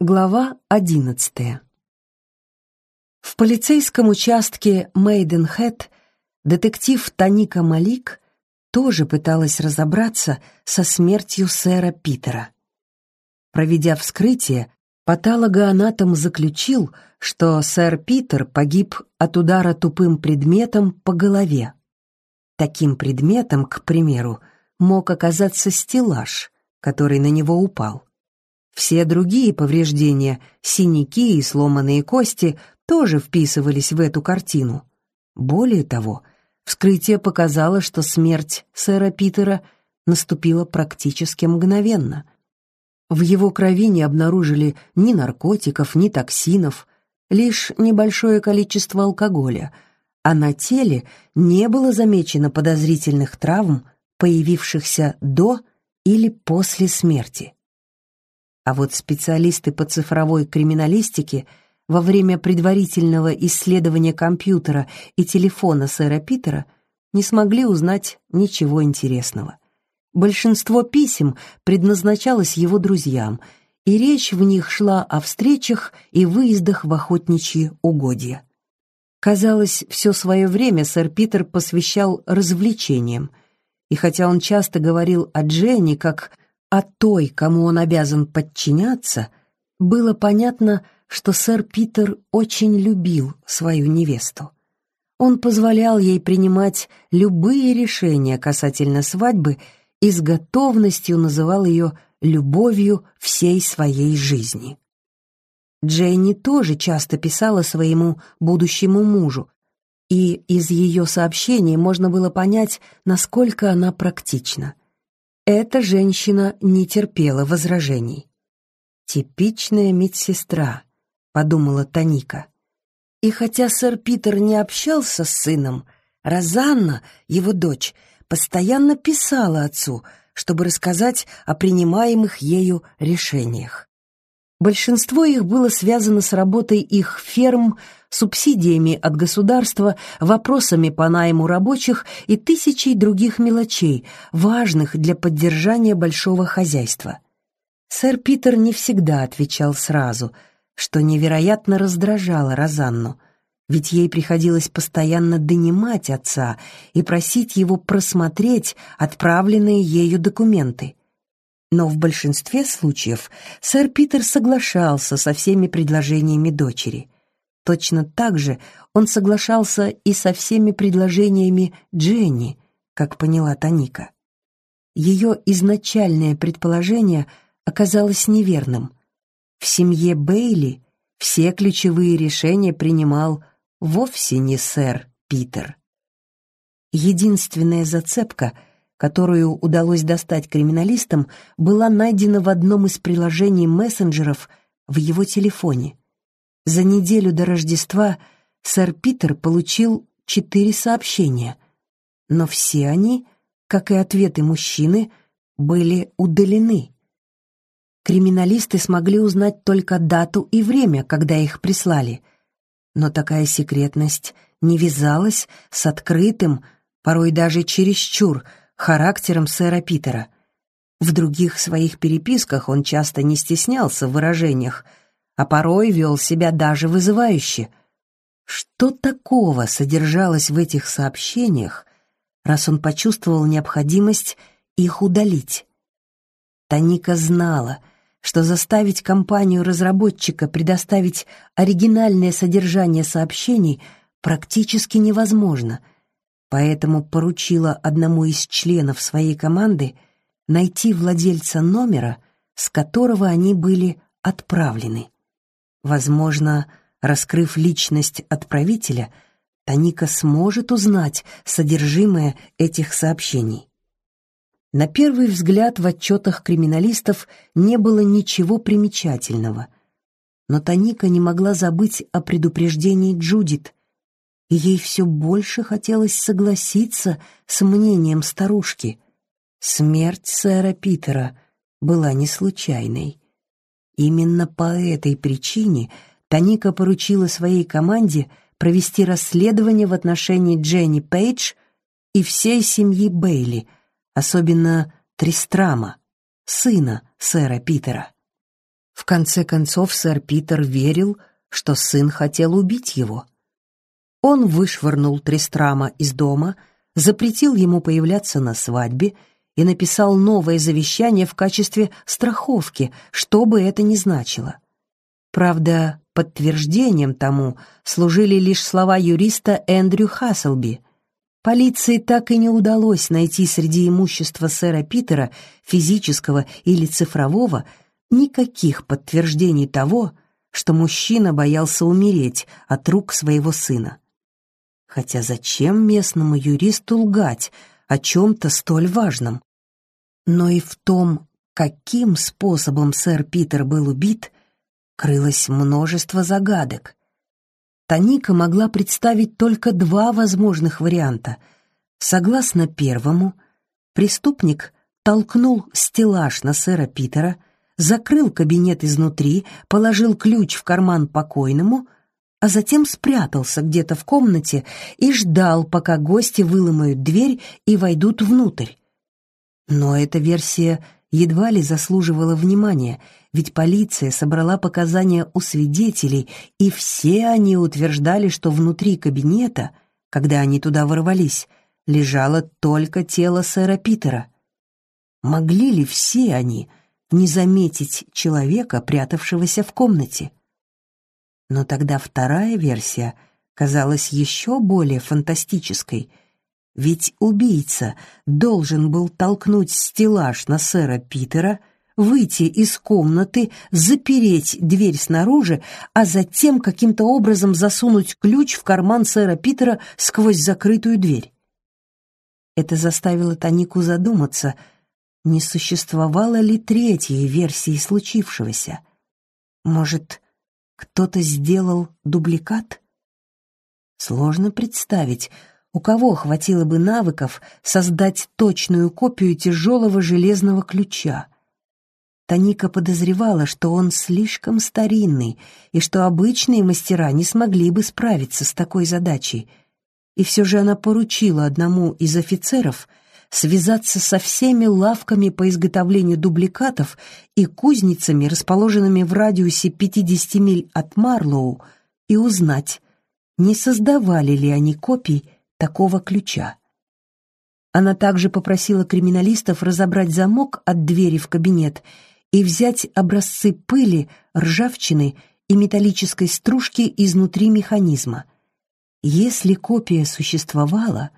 Глава одиннадцатая. В полицейском участке Мейденхэт детектив Таника Малик тоже пыталась разобраться со смертью сэра Питера. Проведя вскрытие, патологоанатом заключил, что сэр Питер погиб от удара тупым предметом по голове. Таким предметом, к примеру, мог оказаться стеллаж, который на него упал. Все другие повреждения, синяки и сломанные кости, тоже вписывались в эту картину. Более того, вскрытие показало, что смерть сэра Питера наступила практически мгновенно. В его крови не обнаружили ни наркотиков, ни токсинов, лишь небольшое количество алкоголя, а на теле не было замечено подозрительных травм, появившихся до или после смерти. А вот специалисты по цифровой криминалистике во время предварительного исследования компьютера и телефона сэра Питера не смогли узнать ничего интересного. Большинство писем предназначалось его друзьям, и речь в них шла о встречах и выездах в охотничьи угодья. Казалось, все свое время сэр Питер посвящал развлечениям, и хотя он часто говорил о Дженни как а той, кому он обязан подчиняться, было понятно, что сэр Питер очень любил свою невесту. Он позволял ей принимать любые решения касательно свадьбы и с готовностью называл ее любовью всей своей жизни. Дженни тоже часто писала своему будущему мужу, и из ее сообщений можно было понять, насколько она практична. Эта женщина не терпела возражений. «Типичная медсестра», — подумала Таника. И хотя сэр Питер не общался с сыном, Розанна, его дочь, постоянно писала отцу, чтобы рассказать о принимаемых ею решениях. Большинство их было связано с работой их ферм, субсидиями от государства, вопросами по найму рабочих и тысячей других мелочей, важных для поддержания большого хозяйства. Сэр Питер не всегда отвечал сразу, что невероятно раздражало Розанну, ведь ей приходилось постоянно донимать отца и просить его просмотреть отправленные ею документы. Но в большинстве случаев сэр Питер соглашался со всеми предложениями дочери. Точно так же он соглашался и со всеми предложениями Дженни, как поняла Таника. Ее изначальное предположение оказалось неверным. В семье Бейли все ключевые решения принимал вовсе не сэр Питер. Единственная зацепка — которую удалось достать криминалистам, была найдена в одном из приложений мессенджеров в его телефоне. За неделю до Рождества сэр Питер получил четыре сообщения, но все они, как и ответы мужчины, были удалены. Криминалисты смогли узнать только дату и время, когда их прислали, но такая секретность не вязалась с открытым, порой даже чересчур, характером сэра Питера. В других своих переписках он часто не стеснялся в выражениях, а порой вел себя даже вызывающе. Что такого содержалось в этих сообщениях, раз он почувствовал необходимость их удалить? Таника знала, что заставить компанию-разработчика предоставить оригинальное содержание сообщений практически невозможно — поэтому поручила одному из членов своей команды найти владельца номера, с которого они были отправлены. Возможно, раскрыв личность отправителя, Таника сможет узнать содержимое этих сообщений. На первый взгляд в отчетах криминалистов не было ничего примечательного, но Таника не могла забыть о предупреждении Джудит, ей все больше хотелось согласиться с мнением старушки. Смерть сэра Питера была не случайной. Именно по этой причине Таника поручила своей команде провести расследование в отношении Дженни Пейдж и всей семьи Бейли, особенно Тристрама, сына сэра Питера. В конце концов, сэр Питер верил, что сын хотел убить его. Он вышвырнул Тристрама из дома, запретил ему появляться на свадьбе и написал новое завещание в качестве страховки, что бы это ни значило. Правда, подтверждением тому служили лишь слова юриста Эндрю Хасселби. Полиции так и не удалось найти среди имущества сэра Питера, физического или цифрового, никаких подтверждений того, что мужчина боялся умереть от рук своего сына. Хотя зачем местному юристу лгать о чем-то столь важном? Но и в том, каким способом сэр Питер был убит, крылось множество загадок. Таника могла представить только два возможных варианта. Согласно первому, преступник толкнул стеллаж на сэра Питера, закрыл кабинет изнутри, положил ключ в карман покойному, а затем спрятался где-то в комнате и ждал, пока гости выломают дверь и войдут внутрь. Но эта версия едва ли заслуживала внимания, ведь полиция собрала показания у свидетелей, и все они утверждали, что внутри кабинета, когда они туда ворвались, лежало только тело сэра Питера. Могли ли все они не заметить человека, прятавшегося в комнате? Но тогда вторая версия казалась еще более фантастической — ведь убийца должен был толкнуть стеллаж на сэра Питера, выйти из комнаты, запереть дверь снаружи, а затем каким-то образом засунуть ключ в карман сэра Питера сквозь закрытую дверь. Это заставило Танику задуматься, не существовало ли третьей версии случившегося. Может, кто-то сделал дубликат? Сложно представить, у кого хватило бы навыков создать точную копию тяжелого железного ключа. Таника подозревала, что он слишком старинный и что обычные мастера не смогли бы справиться с такой задачей. И все же она поручила одному из офицеров связаться со всеми лавками по изготовлению дубликатов и кузницами, расположенными в радиусе 50 миль от Марлоу, и узнать, не создавали ли они копий такого ключа. Она также попросила криминалистов разобрать замок от двери в кабинет и взять образцы пыли, ржавчины и металлической стружки изнутри механизма. Если копия существовала,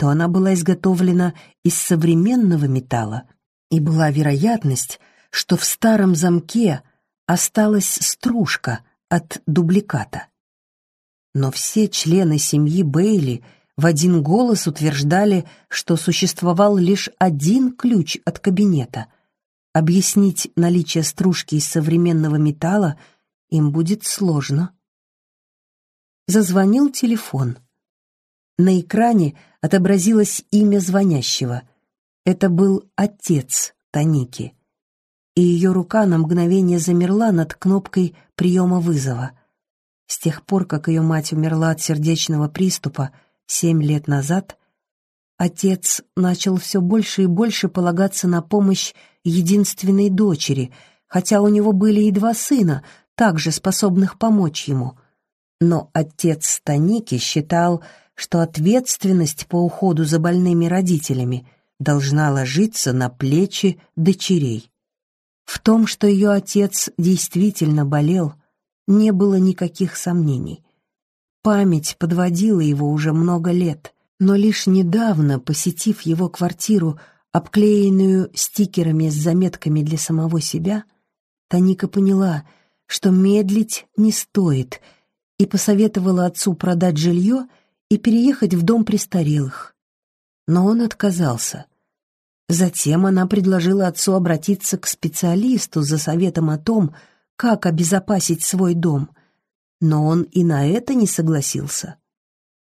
то она была изготовлена из современного металла, и была вероятность, что в старом замке осталась стружка от дубликата. Но все члены семьи Бейли — в один голос утверждали, что существовал лишь один ключ от кабинета. Объяснить наличие стружки из современного металла им будет сложно. Зазвонил телефон. На экране отобразилось имя звонящего. Это был отец Таники. И ее рука на мгновение замерла над кнопкой приема вызова. С тех пор, как ее мать умерла от сердечного приступа, Семь лет назад отец начал все больше и больше полагаться на помощь единственной дочери, хотя у него были и два сына, также способных помочь ему. Но отец Таники считал, что ответственность по уходу за больными родителями должна ложиться на плечи дочерей. В том, что ее отец действительно болел, не было никаких сомнений. Память подводила его уже много лет, но лишь недавно, посетив его квартиру, обклеенную стикерами с заметками для самого себя, Таника поняла, что медлить не стоит, и посоветовала отцу продать жилье и переехать в дом престарелых. Но он отказался. Затем она предложила отцу обратиться к специалисту за советом о том, как обезопасить свой дом — но он и на это не согласился.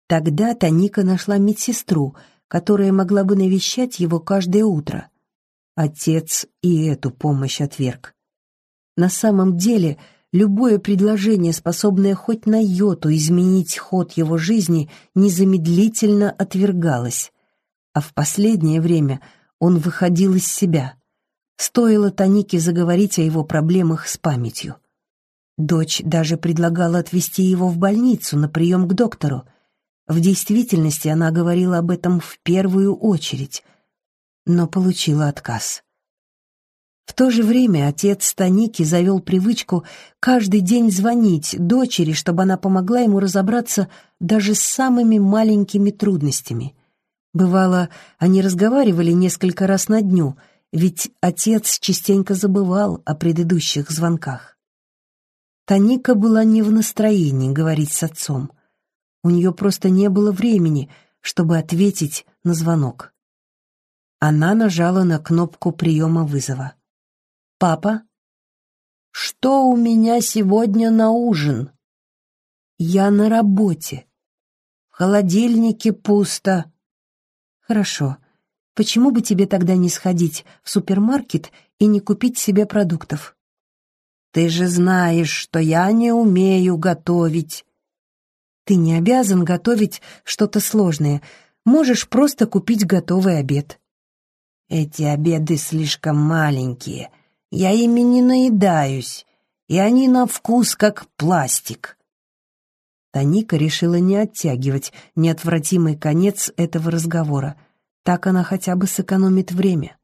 Тогда Таника нашла медсестру, которая могла бы навещать его каждое утро. Отец и эту помощь отверг. На самом деле, любое предложение, способное хоть на йоту изменить ход его жизни, незамедлительно отвергалось. А в последнее время он выходил из себя. стоило Танике заговорить о его проблемах с памятью. Дочь даже предлагала отвезти его в больницу на прием к доктору. В действительности она говорила об этом в первую очередь, но получила отказ. То же время отец Таники завел привычку каждый день звонить дочери, чтобы она помогла ему разобраться даже с самыми маленькими трудностями. Бывало, они разговаривали несколько раз на дню, ведь отец частенько забывал о предыдущих звонках. Таника была не в настроении говорить с отцом. У нее просто не было времени, чтобы ответить на звонок. Она нажала на кнопку приема вызова. «Папа?» «Что у меня сегодня на ужин?» «Я на работе. В холодильнике пусто». «Хорошо. Почему бы тебе тогда не сходить в супермаркет и не купить себе продуктов?» «Ты же знаешь, что я не умею готовить». «Ты не обязан готовить что-то сложное. Можешь просто купить готовый обед». «Эти обеды слишком маленькие», я ими не наедаюсь, и они на вкус как пластик. Таника решила не оттягивать неотвратимый конец этого разговора. Так она хотя бы сэкономит время.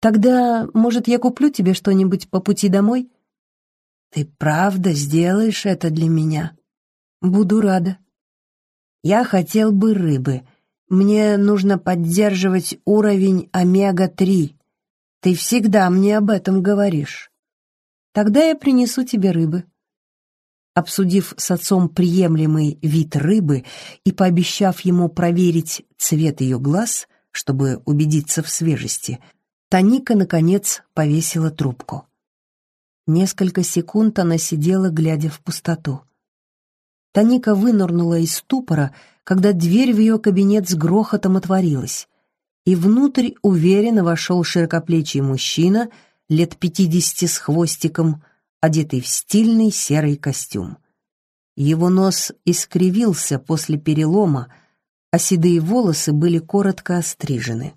«Тогда, может, я куплю тебе что-нибудь по пути домой?» «Ты правда сделаешь это для меня?» «Буду рада». «Я хотел бы рыбы. Мне нужно поддерживать уровень омега-3. Ты всегда мне об этом говоришь. Тогда я принесу тебе рыбы. Обсудив с отцом приемлемый вид рыбы и пообещав ему проверить цвет ее глаз, чтобы убедиться в свежести, Таника, наконец, повесила трубку. Несколько секунд она сидела, глядя в пустоту. Таника вынырнула из ступора, когда дверь в ее кабинет с грохотом отворилась и внутрь уверенно вошел широкоплечий мужчина, лет пятидесяти с хвостиком, одетый в стильный серый костюм. Его нос искривился после перелома, а седые волосы были коротко острижены.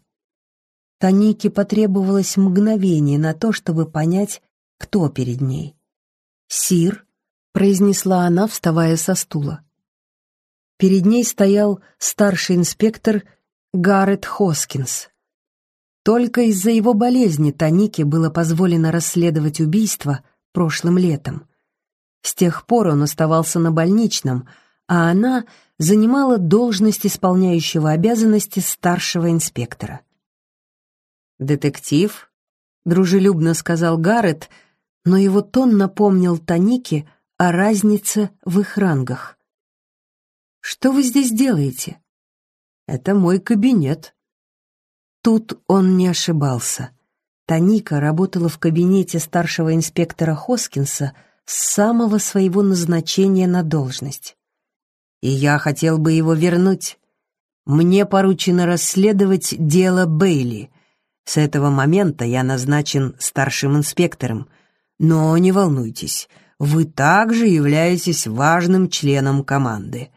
Танике потребовалось мгновение на то, чтобы понять, кто перед ней. «Сир», — произнесла она, вставая со стула. Перед ней стоял старший инспектор Гаррет Хоскинс. Только из-за его болезни Танике было позволено расследовать убийство прошлым летом. С тех пор он оставался на больничном, а она занимала должность исполняющего обязанности старшего инспектора. «Детектив?» — дружелюбно сказал Гаррет, но его тон напомнил Танике о разнице в их рангах. «Что вы здесь делаете?» Это мой кабинет». Тут он не ошибался. Таника работала в кабинете старшего инспектора Хоскинса с самого своего назначения на должность. И я хотел бы его вернуть. Мне поручено расследовать дело Бейли. С этого момента я назначен старшим инспектором. Но не волнуйтесь, вы также являетесь важным членом команды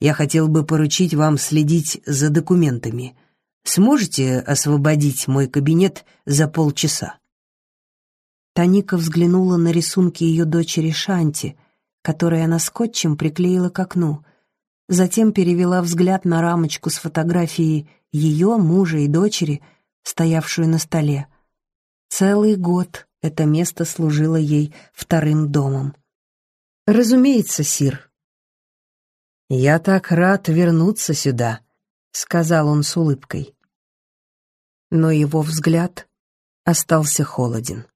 я хотел бы поручить вам следить за документами. Сможете освободить мой кабинет за полчаса?» Таника взглянула на рисунки ее дочери Шанти, которые она скотчем приклеила к окну, затем перевела взгляд на рамочку с фотографией ее, мужа и дочери, стоявшую на столе. Целый год это место служило ей вторым домом. «Разумеется, Сир», «Я так рад вернуться сюда», — сказал он с улыбкой. Но его взгляд остался холоден.